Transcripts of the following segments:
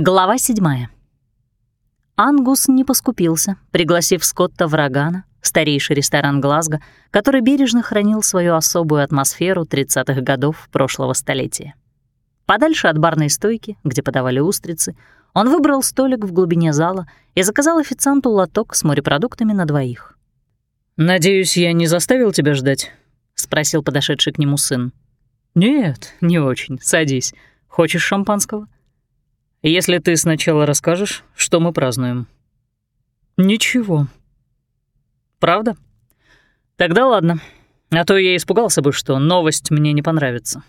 Глава седьмая. Ангус не поскупился, пригласив Скотта в Рогана, старейший ресторан Глазго, который бережно хранил свою особую атмосферу 30-х годов прошлого столетия. Подальше от барной стойки, где подавали устрицы, он выбрал столик в глубине зала и заказал официанту лоток с морепродуктами на двоих. «Надеюсь, я не заставил тебя ждать?» — спросил подошедший к нему сын. «Нет, не очень. Садись. Хочешь шампанского?» «Если ты сначала расскажешь, что мы празднуем». «Ничего». «Правда? Тогда ладно. А то я испугался бы, что новость мне не понравится».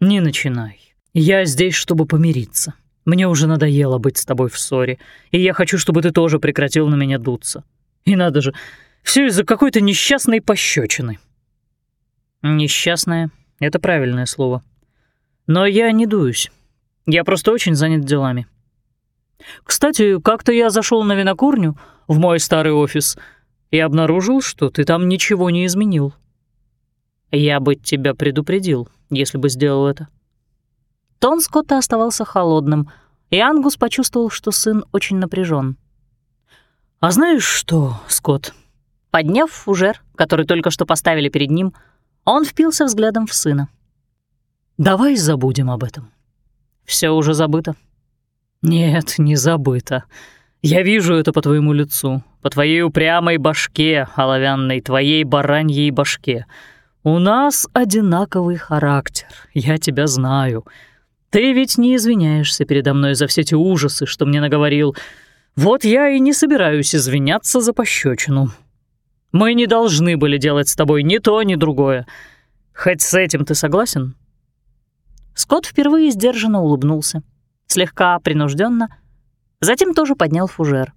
«Не начинай. Я здесь, чтобы помириться. Мне уже надоело быть с тобой в ссоре, и я хочу, чтобы ты тоже прекратил на меня дуться. И надо же, все из-за какой-то несчастной пощечины. Несчастная — это правильное слово. Но я не дуюсь. Я просто очень занят делами. Кстати, как-то я зашел на винокурню в мой старый офис и обнаружил, что ты там ничего не изменил. Я бы тебя предупредил, если бы сделал это. Тон Скотта оставался холодным, и Ангус почувствовал, что сын очень напряжен. «А знаешь что, Скотт?» Подняв фужер, который только что поставили перед ним, он впился взглядом в сына. «Давай забудем об этом. Все уже забыто». «Нет, не забыто. Я вижу это по твоему лицу, по твоей упрямой башке, оловянной твоей бараньей башке. У нас одинаковый характер, я тебя знаю. Ты ведь не извиняешься передо мной за все эти ужасы, что мне наговорил. Вот я и не собираюсь извиняться за пощечину. Мы не должны были делать с тобой ни то, ни другое. Хоть с этим ты согласен?» Скотт впервые сдержанно улыбнулся, слегка принужденно, затем тоже поднял фужер.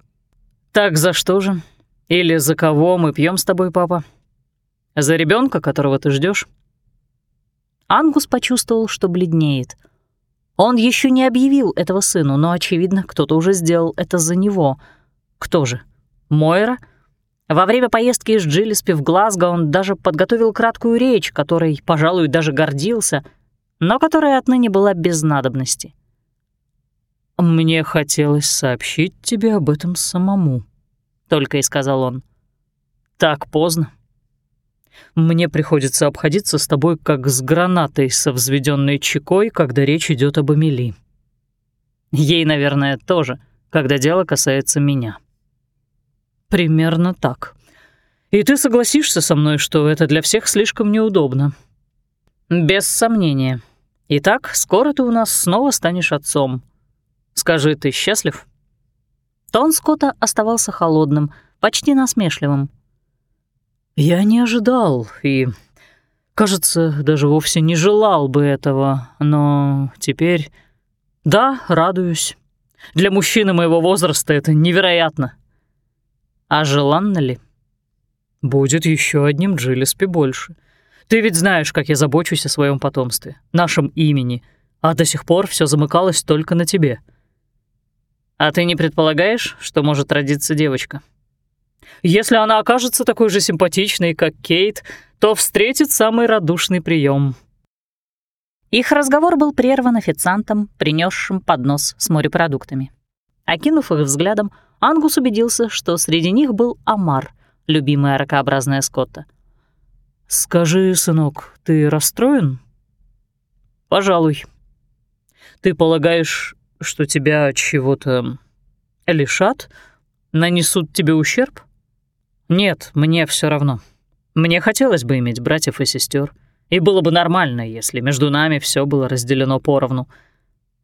«Так за что же? Или за кого мы пьем с тобой, папа?» За ребенка, которого ты ждешь? Ангус почувствовал, что бледнеет. Он еще не объявил этого сыну, но, очевидно, кто-то уже сделал это за него. Кто же? Мойра? Во время поездки из Джилиспи в Глазго он даже подготовил краткую речь, которой, пожалуй, даже гордился, но которая отныне была без надобности. «Мне хотелось сообщить тебе об этом самому», — только и сказал он. «Так поздно. Мне приходится обходиться с тобой как с гранатой со взведенной чекой, когда речь идет об Эмили. Ей, наверное, тоже, когда дело касается меня. Примерно так. И ты согласишься со мной, что это для всех слишком неудобно? Без сомнения. Итак, скоро ты у нас снова станешь отцом. Скажи, ты счастлив? Тон Скотта оставался холодным, почти насмешливым. Я не ожидал и, кажется, даже вовсе не желал бы этого, но теперь... Да, радуюсь. Для мужчины моего возраста это невероятно. А желанно ли? Будет еще одним Джиллиспи больше. Ты ведь знаешь, как я забочусь о своем потомстве, нашем имени, а до сих пор все замыкалось только на тебе. А ты не предполагаешь, что может родиться девочка?» Если она окажется такой же симпатичной, как Кейт, то встретит самый радушный прием. Их разговор был прерван официантом, принесшим поднос с морепродуктами. Окинув их взглядом, Ангус убедился, что среди них был Амар, любимая ракообразная Скотта. «Скажи, сынок, ты расстроен?» «Пожалуй. Ты полагаешь, что тебя чего-то лишат, нанесут тебе ущерб?» Нет, мне все равно. Мне хотелось бы иметь братьев и сестер, и было бы нормально, если между нами все было разделено поровну.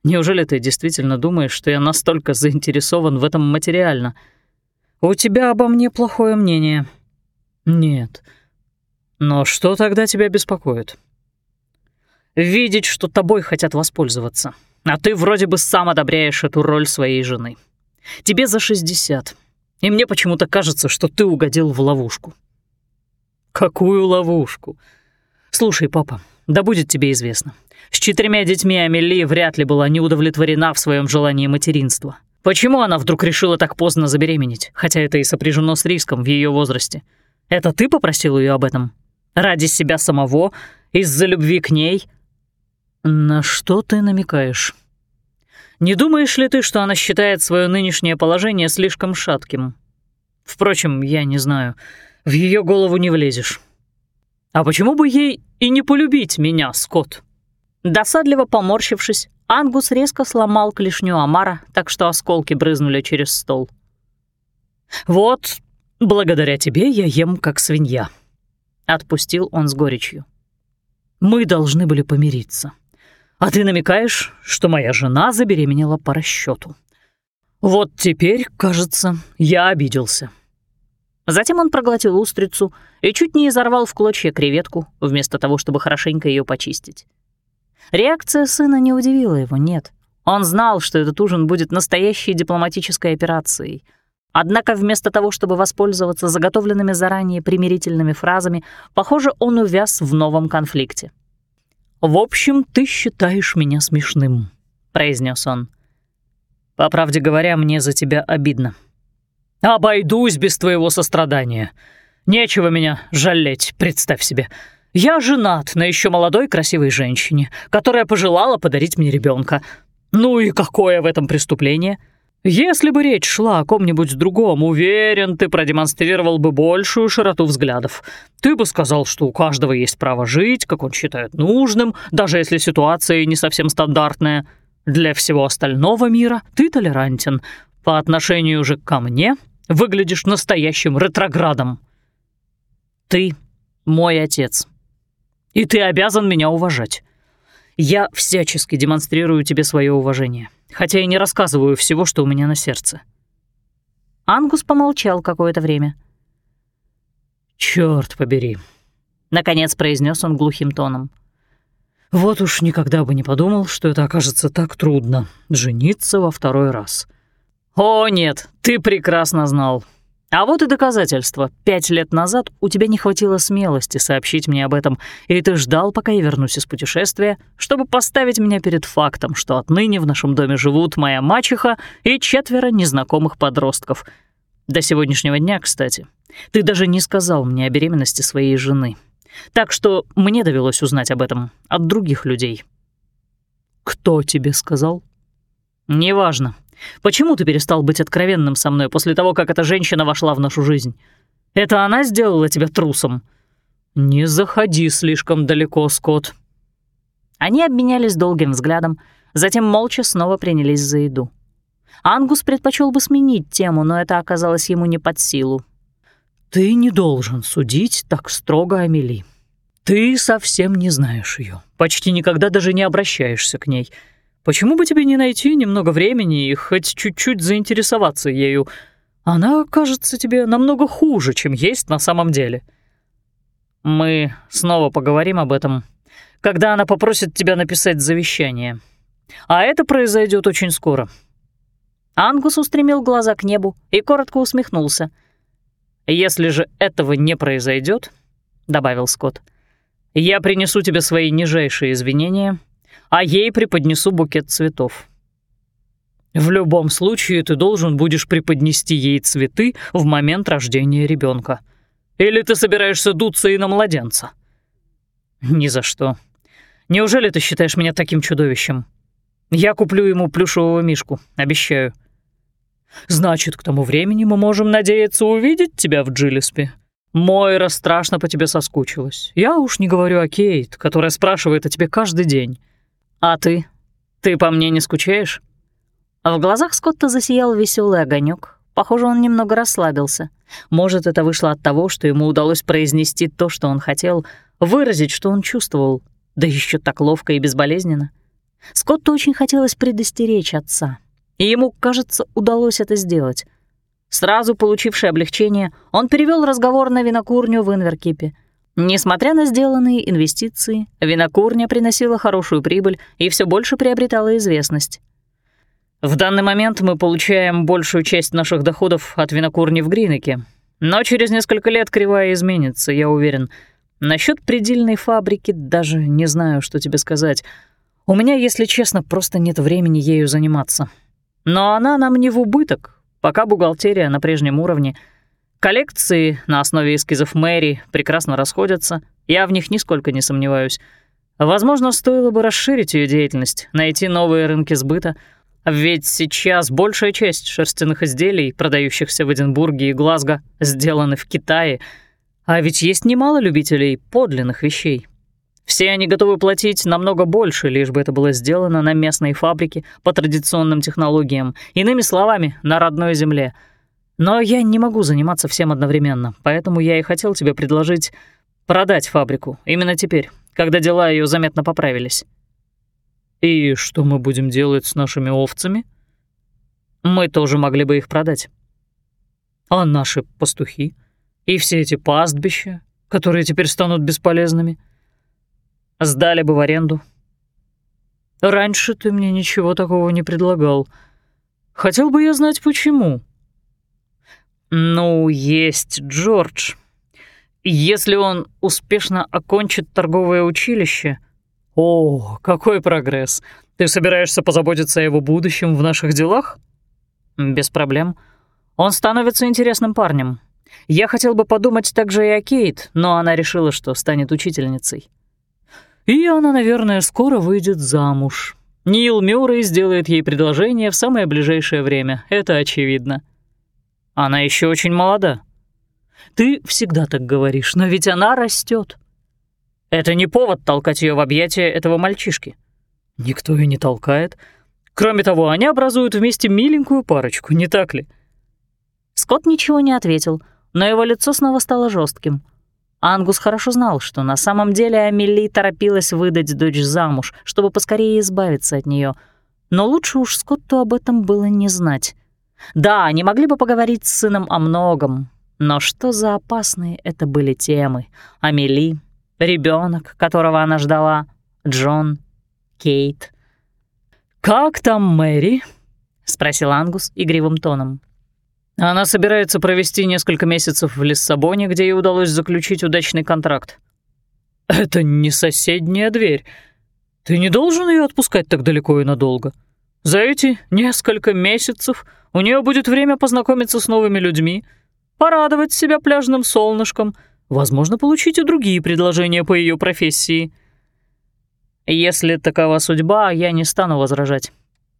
Неужели ты действительно думаешь, что я настолько заинтересован в этом материально? У тебя обо мне плохое мнение. Нет. Но что тогда тебя беспокоит? Видеть, что тобой хотят воспользоваться, а ты вроде бы сам одобряешь эту роль своей жены. Тебе за 60, и мне почему-то кажется, что ты угодил в ловушку». «Какую ловушку?» «Слушай, папа, да будет тебе известно. С четырьмя детьми Амели вряд ли была не удовлетворена в своем желании материнства. Почему она вдруг решила так поздно забеременеть, хотя это и сопряжено с риском в ее возрасте? Это ты попросил ее об этом? Ради себя самого? Из-за любви к ней?» «На что ты намекаешь?» Не думаешь ли ты, что она считает свое нынешнее положение слишком шатким? Впрочем, я не знаю. В ее голову не влезешь. А почему бы ей и не полюбить меня, Скотт? Досадливо поморщившись, Ангус резко сломал клешню Амара, так что осколки брызнули через стол. «Вот, благодаря тебе я ем как свинья», — отпустил он с горечью. «Мы должны были помириться. А ты намекаешь, что моя жена забеременела по расчету. Вот теперь, кажется, я обиделся». Затем он проглотил устрицу и чуть не изорвал в клочья креветку, вместо того, чтобы хорошенько ее почистить. Реакция сына не удивила его, нет. Он знал, что этот ужин будет настоящей дипломатической операцией. Однако вместо того, чтобы воспользоваться заготовленными заранее примирительными фразами, похоже, он увяз в новом конфликте. «В общем, ты считаешь меня смешным», — произнес он. «По правде говоря, мне за тебя обидно. Обойдусь без твоего сострадания. Нечего меня жалеть, представь себе. Я женат на еще молодой красивой женщине, которая пожелала подарить мне ребенка. Ну и какое в этом преступление? Если бы речь шла о ком-нибудь другом, уверен, ты продемонстрировал бы большую широту взглядов. Ты бы сказал, что у каждого есть право жить, как он считает нужным, даже если ситуация не совсем стандартная. Для всего остального мира ты толерантен. По отношению же ко мне выглядишь настоящим ретроградом. Ты мой отец. И ты обязан меня уважать. Я всячески демонстрирую тебе свое уважение, хотя и не рассказываю всего, что у меня на сердце». Ангус помолчал какое-то время. «Чёрт побери», — наконец произнес он глухим тоном. «Вот уж никогда бы не подумал, что это окажется так трудно — жениться во второй раз». «О, нет, ты прекрасно знал. А вот и доказательство. Пять лет назад у тебя не хватило смелости сообщить мне об этом, и ты ждал, пока я вернусь из путешествия, чтобы поставить меня перед фактом, что отныне в нашем доме живут моя мачеха и четверо незнакомых подростков. До сегодняшнего дня, кстати. Ты даже не сказал мне о беременности своей жены. Так что мне довелось узнать об этом от других людей. Кто тебе сказал? Неважно. Почему ты перестал быть откровенным со мной после того, как эта женщина вошла в нашу жизнь? Это она сделала тебя трусом? Не заходи слишком далеко, Скотт. Они обменялись долгим взглядом, затем молча снова принялись за еду. Ангус предпочел бы сменить тему, но это оказалось ему не под силу. «Ты не должен судить так строго Амели. Ты совсем не знаешь ее, почти никогда даже не обращаешься к ней. Почему бы тебе не найти немного времени и хоть чуть-чуть заинтересоваться ею? Она кажется тебе намного хуже, чем есть на самом деле. Мы снова поговорим об этом, когда она попросит тебя написать завещание. А это произойдет очень скоро. Ангус устремил глаза к небу и коротко усмехнулся. «Если же этого не произойдет, добавил Скотт, — «я принесу тебе свои нижайшие извинения — а ей преподнесу букет цветов. В любом случае ты должен будешь преподнести ей цветы в момент рождения ребенка. Или ты собираешься дуться и на младенца? Ни за что. Неужели ты считаешь меня таким чудовищем? Я куплю ему плюшевого мишку, обещаю. Значит, к тому времени мы можем надеяться увидеть тебя в Джилиспе. Мойра страшно по тебе соскучилась. Я уж не говорю о Кейт, которая спрашивает о тебе каждый день. «А ты? Ты по мне не скучаешь?» В глазах Скотта засиял веселый огонек. Похоже, он немного расслабился. Может, это вышло от того, что ему удалось произнести то, что он хотел, выразить, что он чувствовал, да еще так ловко и безболезненно. Скотту очень хотелось предостеречь отца, и ему, кажется, удалось это сделать. Сразу получивший облегчение, он перевел разговор на винокурню в Инверкипе — Несмотря на сделанные инвестиции, винокурня приносила хорошую прибыль и все больше приобретала известность. В данный момент мы получаем большую часть наших доходов от винокурни в Гринеке, но через несколько лет кривая изменится, я уверен. Насчет предельной фабрики даже не знаю, что тебе сказать. У меня, если честно, просто нет времени ею заниматься. Но она нам не в убыток, пока бухгалтерия на прежнем уровне — Коллекции на основе эскизов Мэри прекрасно расходятся, я в них нисколько не сомневаюсь. Возможно, стоило бы расширить ее деятельность, найти новые рынки сбыта, Ведь сейчас большая часть шерстяных изделий, продающихся в Эдинбурге и Глазго, сделаны в Китае, а ведь есть немало любителей подлинных вещей. Все они готовы платить намного больше, лишь бы это было сделано на местной фабрике по традиционным технологиям, иными словами, на родной земле. Но я не могу заниматься всем одновременно, поэтому я и хотел тебе предложить продать фабрику именно теперь, когда дела ее заметно поправились. И что мы будем делать с нашими овцами? Мы тоже могли бы их продать. А наши пастухи? И все эти пастбища, которые теперь станут бесполезными? Сдали бы в аренду. Раньше ты мне ничего такого не предлагал. Хотел бы я знать, почему. Ну, есть Джордж. Если он успешно окончит торговое училище... О, какой прогресс! Ты собираешься позаботиться о его будущем в наших делах? Без проблем. Он становится интересным парнем. Я хотел бы подумать также и о Кейт, но она решила, что станет учительницей. И она, наверное, скоро выйдет замуж. Нил Мюррей сделает ей предложение в самое ближайшее время, это очевидно. Она еще очень молода. Ты всегда так говоришь, но ведь она растет. Это не повод толкать ее в объятия этого мальчишки. Никто ее не толкает. Кроме того, они образуют вместе миленькую парочку, не так ли? Скотт ничего не ответил, но его лицо снова стало жестким. Ангус хорошо знал, что на самом деле Амели торопилась выдать дочь замуж, чтобы поскорее избавиться от нее. Но лучше уж Скотту об этом было не знать. Да, они могли бы поговорить с сыном о многом, но что за опасные это были темы? Амели, ребенок, которого она ждала, Джон, Кейт. «Как там Мэри?» — спросил Ангус игривым тоном. Она собирается провести несколько месяцев в Лиссабоне, где ей удалось заключить удачный контракт. Это не соседняя дверь. Ты не должен ее отпускать так далеко и надолго. За эти несколько месяцев у нее будет время познакомиться с новыми людьми, порадовать себя пляжным солнышком, возможно, получить и другие предложения по ее профессии. Если такова судьба, я не стану возражать.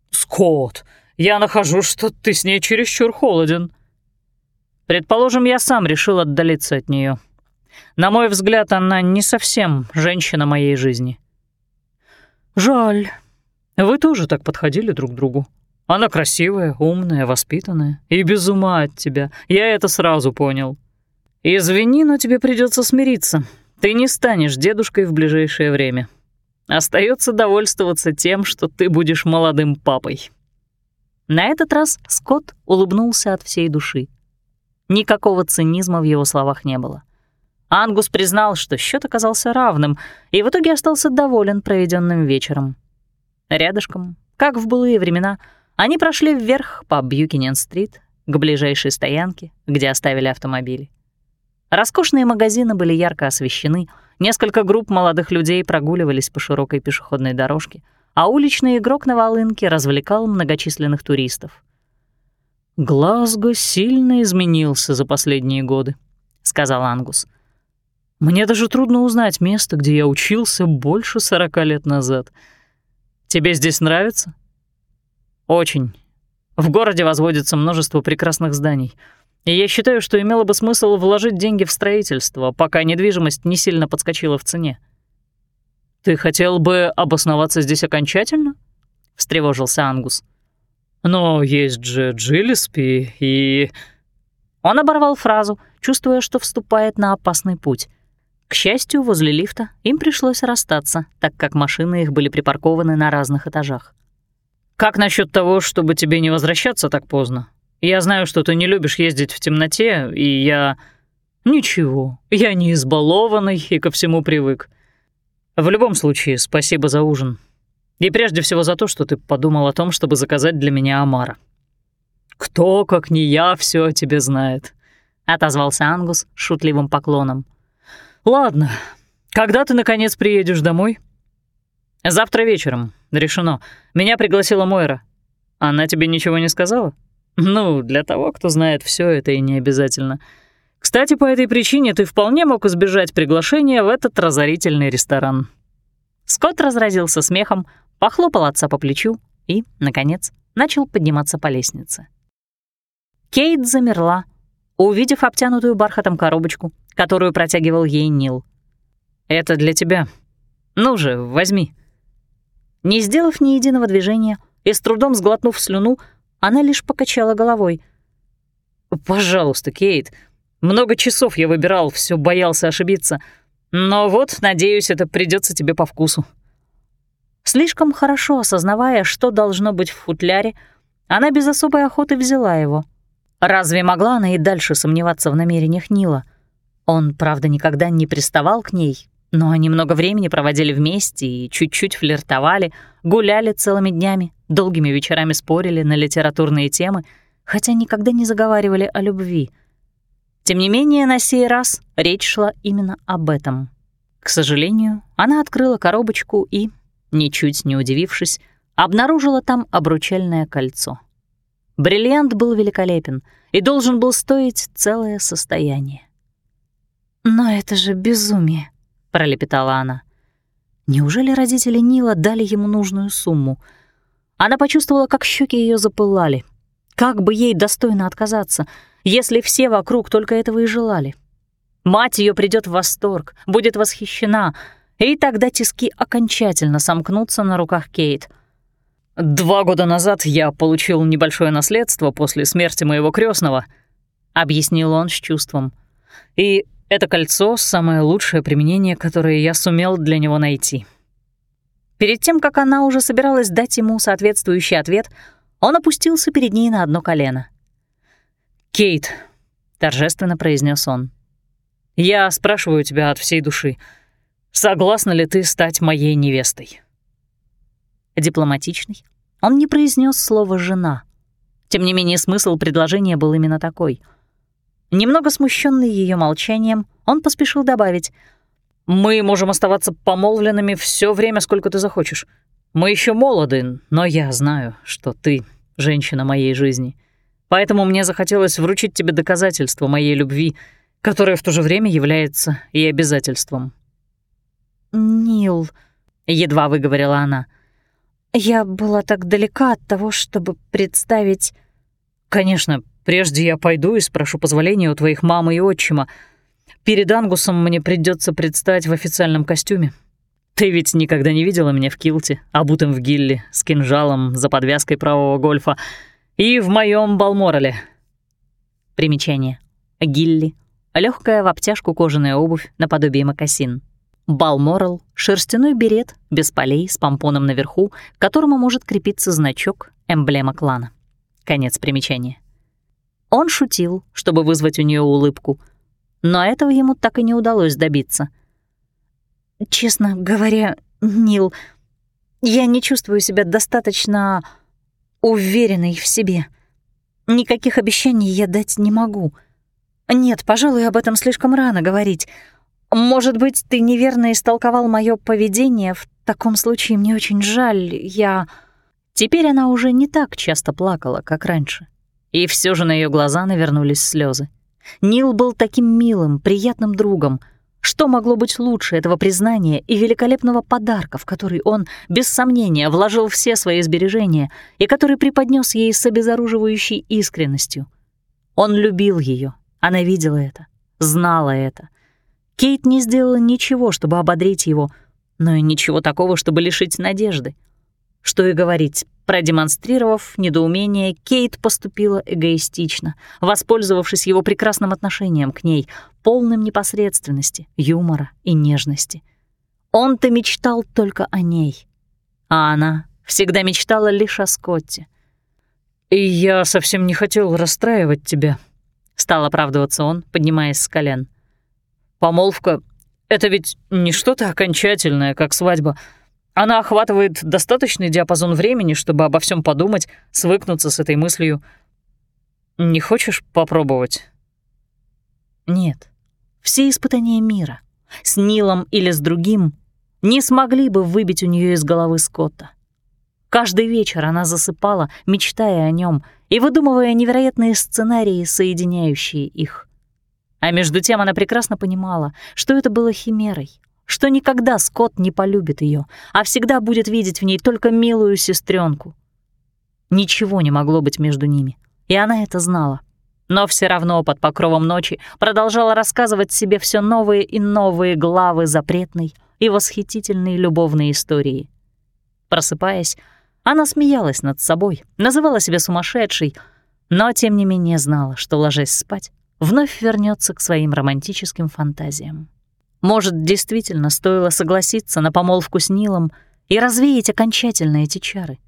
Скотт, я нахожу, что ты с ней чересчур холоден. Предположим, я сам решил отдалиться от нее. На мой взгляд, она не совсем женщина моей жизни. Жаль. Вы тоже так подходили друг к другу. Она красивая, умная, воспитанная и без ума от тебя. Я это сразу понял. Извини, но тебе придется смириться. Ты не станешь дедушкой в ближайшее время. Остается довольствоваться тем, что ты будешь молодым папой. На этот раз Скотт улыбнулся от всей души. Никакого цинизма в его словах не было. Ангус признал, что счет оказался равным, и в итоге остался доволен проведенным вечером. Рядышком, как в былые времена, они прошли вверх по Бьюкинен-стрит к ближайшей стоянке, где оставили автомобили. Роскошные магазины были ярко освещены, несколько групп молодых людей прогуливались по широкой пешеходной дорожке, а уличный игрок на волынке развлекал многочисленных туристов. «Глазго сильно изменился за последние годы», — сказал Ангус. «Мне даже трудно узнать место, где я учился больше сорока лет назад. Тебе здесь нравится?» Очень. В городе возводится множество прекрасных зданий. И я считаю, что имело бы смысл вложить деньги в строительство, пока недвижимость не сильно подскочила в цене. «Ты хотел бы обосноваться здесь окончательно?» — встревожился Ангус. «Но есть же Джиллиспи и...» Он оборвал фразу, чувствуя, что вступает на опасный путь. К счастью, возле лифта им пришлось расстаться, так как машины их были припаркованы на разных этажах. Как насчет того, чтобы тебе не возвращаться так поздно? Я знаю, что ты не любишь ездить в темноте, и я... Ничего, я не избалованный и ко всему привык. В любом случае, спасибо за ужин. И прежде всего за то, что ты подумал о том, чтобы заказать для меня омара. Кто, как не я, все о тебе знает, отозвался Ангус шутливым поклоном. Ладно, когда ты наконец приедешь домой? Завтра вечером. Решено. Меня пригласила Мойра. Она тебе ничего не сказала? Ну, для того, кто знает все это и не обязательно. Кстати, по этой причине ты вполне мог избежать приглашения в этот разорительный ресторан. Скотт разразился смехом, похлопал отца по плечу и, наконец, начал подниматься по лестнице. Кейт замерла, увидев обтянутую бархатом коробочку, которую протягивал ей Нил. «Это для тебя. Ну же, возьми». Не сделав ни единого движения и с трудом сглотнув слюну, она лишь покачала головой. «Пожалуйста, Кейт, много часов я выбирал, все боялся ошибиться. Но вот, надеюсь, это придется тебе по вкусу». Слишком хорошо осознавая, что должно быть в футляре, она без особой охоты взяла его. Разве могла она и дальше сомневаться в намерениях Нила? Он, правда, никогда не приставал к ней, но они много времени проводили вместе и чуть-чуть флиртовали, гуляли целыми днями, долгими вечерами спорили на литературные темы, хотя никогда не заговаривали о любви. Тем не менее, на сей раз речь шла именно об этом. К сожалению, она открыла коробочку и, ничуть не удивившись, обнаружила там обручальное кольцо. Бриллиант был великолепен и должен был стоить целое состояние. «Но это же безумие», — пролепетала она. Неужели родители Нила дали ему нужную сумму? Она почувствовала, как щеки ее запылали. Как бы ей достойно отказаться, если все вокруг только этого и желали? Мать ее придет в восторг, будет восхищена — и тогда тиски окончательно сомкнутся на руках Кейт. «Два года назад я получил небольшое наследство после смерти моего крестного, объяснил он с чувством. «И это кольцо — самое лучшее применение, которое я сумел для него найти». Перед тем, как она уже собиралась дать ему соответствующий ответ, он опустился перед ней на одно колено. «Кейт», — торжественно произнес он, — «я спрашиваю тебя от всей души — Согласна ли ты стать моей невестой?» Дипломатичный, он не произнес слово «жена». Тем не менее, смысл предложения был именно такой. Немного смущенный ее молчанием, он поспешил добавить «Мы можем оставаться помолвленными все время, сколько ты захочешь. Мы еще молоды, но я знаю, что ты — женщина моей жизни. Поэтому мне захотелось вручить тебе доказательство моей любви, которое в то же время является и обязательством. «Нил», — едва выговорила она, — «я была так далека от того, чтобы представить...» «Конечно, прежде я пойду и спрошу позволения у твоих мамы и отчима. Перед Ангусом мне придется предстать в официальном костюме. Ты ведь никогда не видела меня в килте, обутым в гилли, с кинжалом за подвязкой правого гольфа и в моем балморале». Примечание. Гилли — легкая в обтяжку кожаная обувь наподобие мокасин. Балморал — шерстяной берет без полей с помпоном наверху, к которому может крепиться значок, эмблема клана. Конец примечания. Он шутил, чтобы вызвать у нее улыбку, но этого ему так и не удалось добиться. «Честно говоря, Нил, я не чувствую себя достаточно уверенной в себе. Никаких обещаний я дать не могу. Нет, пожалуй, об этом слишком рано говорить». Может быть, ты неверно истолковал мое поведение. В таком случае мне очень жаль. Я... Теперь она уже не так часто плакала, как раньше. И все же на ее глаза навернулись слезы. Нил был таким милым, приятным другом. Что могло быть лучше этого признания и великолепного подарка, в который он, без сомнения, вложил все свои сбережения и который преподнес ей с обезоруживающей искренностью? Он любил ее, она видела это, знала это. Кейт не сделала ничего, чтобы ободрить его, но и ничего такого, чтобы лишить надежды. Что и говорить, продемонстрировав недоумение, Кейт поступила эгоистично, воспользовавшись его прекрасным отношением к ней, полным непосредственности, юмора и нежности. Он-то мечтал только о ней, а она всегда мечтала лишь о Скотте. «И я совсем не хотел расстраивать тебя», — стал оправдываться он, поднимаясь с колен. Помолвка — это ведь не что-то окончательное, как свадьба. Она охватывает достаточный диапазон времени, чтобы обо всем подумать, свыкнуться с этой мыслью. Не хочешь попробовать? Нет. Все испытания мира, с Нилом или с другим, не смогли бы выбить у нее из головы Скотта. Каждый вечер она засыпала, мечтая о нем и выдумывая невероятные сценарии, соединяющие их. А между тем она прекрасно понимала, что это было химерой, что никогда Скотт не полюбит ее, а всегда будет видеть в ней только милую сестренку. Ничего не могло быть между ними, и она это знала. Но все равно под покровом ночи продолжала рассказывать себе все новые и новые главы запретной и восхитительной любовной истории. Просыпаясь, она смеялась над собой, называла себя сумасшедшей, но тем не менее знала, что, ложась спать, вновь вернется к своим романтическим фантазиям. Может, действительно стоило согласиться на помолвку с Нилом и развеять окончательно эти чары.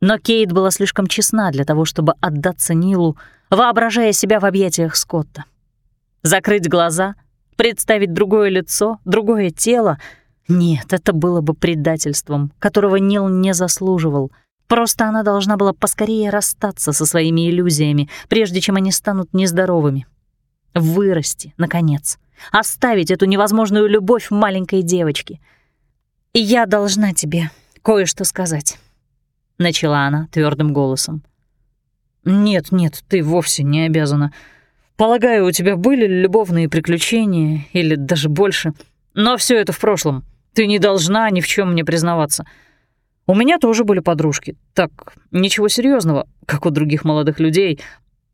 Но Кейт была слишком честна для того, чтобы отдаться Нилу, воображая себя в объятиях Скотта. Закрыть глаза, представить другое лицо, другое тело — нет, это было бы предательством, которого Нил не заслуживал. Просто она должна была поскорее расстаться со своими иллюзиями, прежде чем они станут нездоровыми. Вырасти, наконец. Оставить эту невозможную любовь маленькой девочки. «И я должна тебе кое-что сказать», — начала она твердым голосом. «Нет, нет, ты вовсе не обязана. Полагаю, у тебя были любовные приключения, или даже больше, но все это в прошлом. Ты не должна ни в чем мне признаваться. У меня тоже были подружки. Так, ничего серьезного, как у других молодых людей.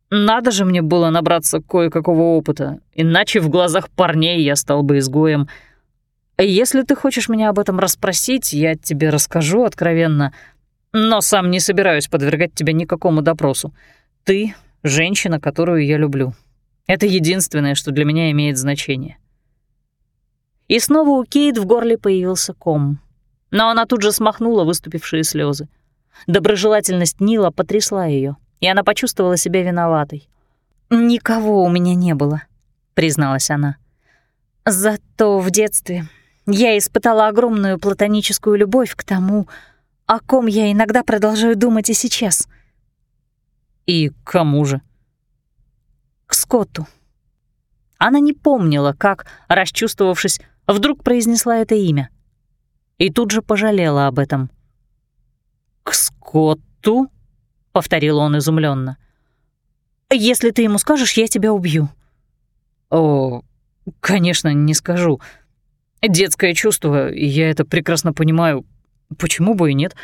Надо же мне было набраться кое-какого опыта, иначе в глазах парней я стал бы изгоем. Если ты хочешь меня об этом расспросить, я тебе расскажу откровенно, но сам не собираюсь подвергать тебя никакому допросу. Ты — женщина, которую я люблю. Это единственное, что для меня имеет значение. И снова у Кейт в горле появился ком. Но она тут же смахнула выступившие слезы. Доброжелательность Нила потрясла ее, и она почувствовала себя виноватой. «Никого у меня не было», — призналась она. «Зато в детстве я испытала огромную платоническую любовь к тому, о ком я иногда продолжаю думать и сейчас». «И кому же?» «К Скотту». Она не помнила, как, расчувствовавшись, вдруг произнесла это имя. И тут же пожалела об этом. «К Скотту?» — повторил он изумленно. «Если ты ему скажешь, я тебя убью». «О, конечно, не скажу. Детское чувство, я это прекрасно понимаю. Почему бы и нет?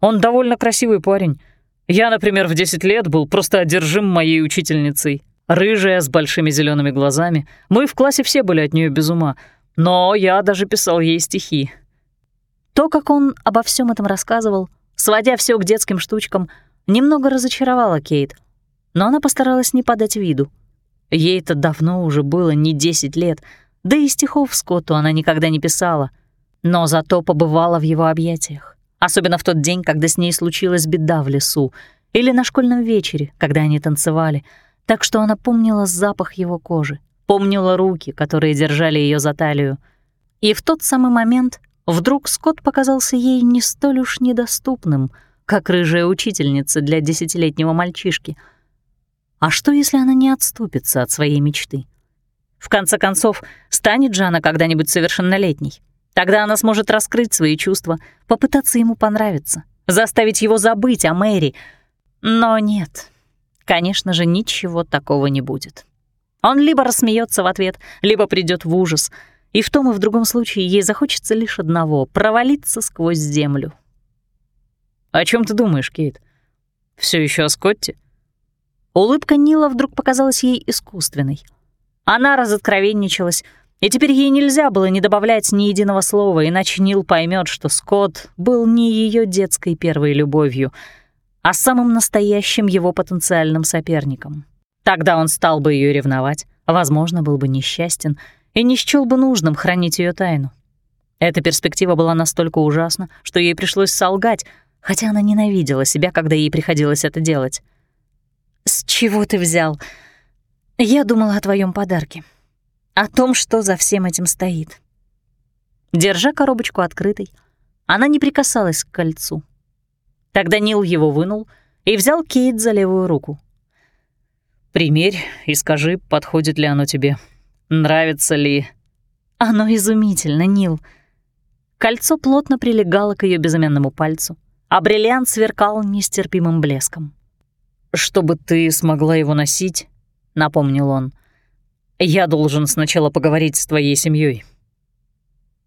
Он довольно красивый парень. Я, например, в 10 лет был просто одержим моей учительницей. Рыжая, с большими зелеными глазами. Мы в классе все были от нее без ума — но я даже писал ей стихи. То, как он обо всем этом рассказывал, сводя все к детским штучкам, немного разочаровало Кейт, но она постаралась не подать виду. Ей-то давно уже было не 10 лет, да и стихов Скотту она никогда не писала, но зато побывала в его объятиях, особенно в тот день, когда с ней случилась беда в лесу, или на школьном вечере, когда они танцевали, так что она помнила запах его кожи помнила руки, которые держали ее за талию. И в тот самый момент вдруг Скотт показался ей не столь уж недоступным, как рыжая учительница для десятилетнего мальчишки. А что, если она не отступится от своей мечты? В конце концов, станет же она когда-нибудь совершеннолетней. Тогда она сможет раскрыть свои чувства, попытаться ему понравиться, заставить его забыть о Мэри. Но нет, конечно же, ничего такого не будет. Он либо рассмеется в ответ, либо придет в ужас. И в том и в другом случае ей захочется лишь одного — провалиться сквозь землю. «О чем ты думаешь, Кейт? Все еще о Скотте?» Улыбка Нила вдруг показалась ей искусственной. Она разоткровенничалась, и теперь ей нельзя было не добавлять ни единого слова, иначе Нил поймет, что Скотт был не ее детской первой любовью, а самым настоящим его потенциальным соперником. Тогда он стал бы ее ревновать, возможно, был бы несчастен и не счёл бы нужным хранить ее тайну. Эта перспектива была настолько ужасна, что ей пришлось солгать, хотя она ненавидела себя, когда ей приходилось это делать. «С чего ты взял? Я думала о твоем подарке. О том, что за всем этим стоит». Держа коробочку открытой, она не прикасалась к кольцу. Тогда Нил его вынул и взял Кейт за левую руку. Примерь и скажи, подходит ли оно тебе. Нравится ли...» «Оно изумительно, Нил». Кольцо плотно прилегало к ее безымянному пальцу, а бриллиант сверкал нестерпимым блеском. «Чтобы ты смогла его носить», — напомнил он, — «я должен сначала поговорить с твоей семьей.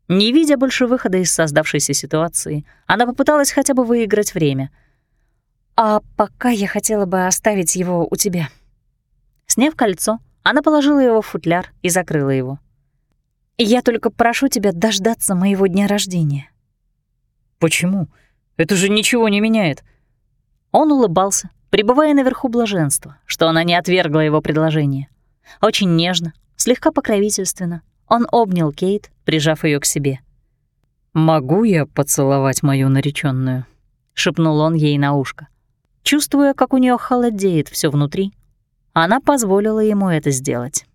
Не видя больше выхода из создавшейся ситуации, она попыталась хотя бы выиграть время. А пока я хотела бы оставить его у тебя». Сняв кольцо, она положила его в футляр и закрыла его. «Я только прошу тебя дождаться моего дня рождения». «Почему? Это же ничего не меняет». Он улыбался, пребывая наверху блаженства, что она не отвергла его предложение. Очень нежно, слегка покровительственно, он обнял Кейт, прижав ее к себе. «Могу я поцеловать мою нареченную? шепнул он ей на ушко. Чувствуя, как у нее холодеет все внутри, она позволила ему это сделать.